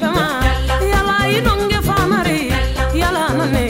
yala i inonge famari yala nane